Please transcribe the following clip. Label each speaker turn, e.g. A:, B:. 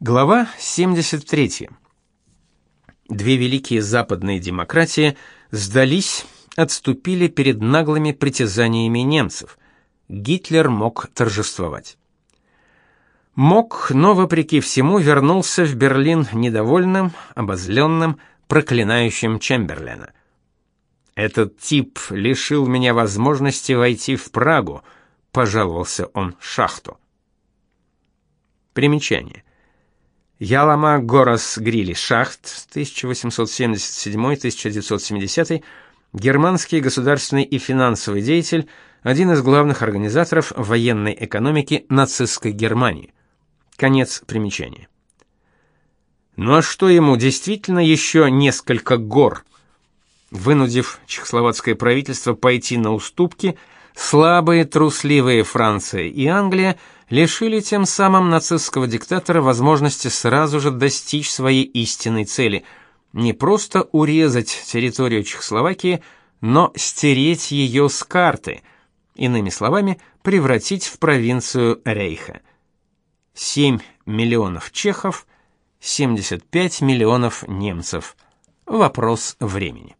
A: Глава 73. Две великие западные демократии сдались, отступили перед наглыми притязаниями немцев. Гитлер мог торжествовать. Мог, но вопреки всему вернулся в Берлин недовольным, обозленным, проклинающим Чемберлена. Этот тип лишил меня возможности войти в Прагу, пожаловался он Шахту. Примечание. Ялама Горос Грили Шахт 1877-1970, германский государственный и финансовый деятель, один из главных организаторов военной экономики нацистской Германии. Конец примечания. Ну а что ему действительно еще несколько гор? Вынудив чехословацкое правительство пойти на уступки, слабые трусливые Франция и Англия – лишили тем самым нацистского диктатора возможности сразу же достичь своей истинной цели не просто урезать территорию Чехословакии, но стереть ее с карты, иными словами, превратить в провинцию Рейха. 7 миллионов чехов, 75 миллионов немцев. Вопрос времени.